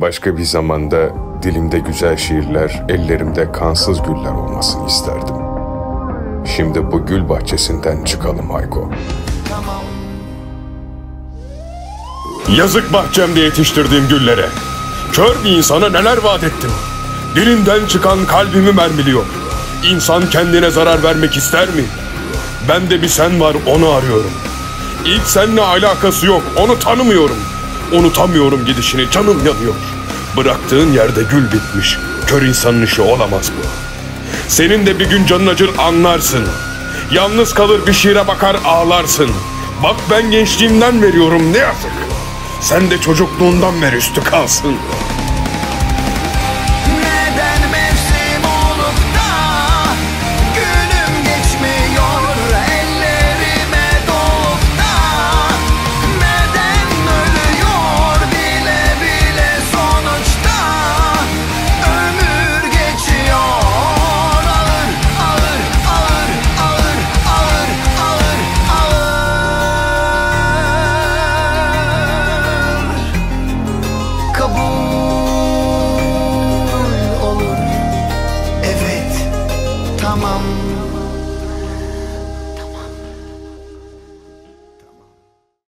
Başka bir zamanda dilimde güzel şiirler, ellerimde kansız güller olmasını isterdim. Şimdi bu gül bahçesinden çıkalım Hayko. Yazık bahçemde yetiştirdiğim güllere. Kör bir insana neler vaat ettim. Dilimden çıkan kalbimi mermiliyor. İnsan kendine zarar vermek ister mi? Bende bir sen var onu arıyorum. İlk seninle alakası yok onu tanımıyorum. Unutamıyorum gidişini canım yanıyor. Bıraktığın yerde gül bitmiş. Kör insanın işi olamaz bu. Senin de bir gün canın acır anlarsın. Yalnız kalır bir şiire bakar ağlarsın. Bak ben gençliğimden veriyorum ne yazık. Sen de çocukluğundan ver üstü kalsın. know.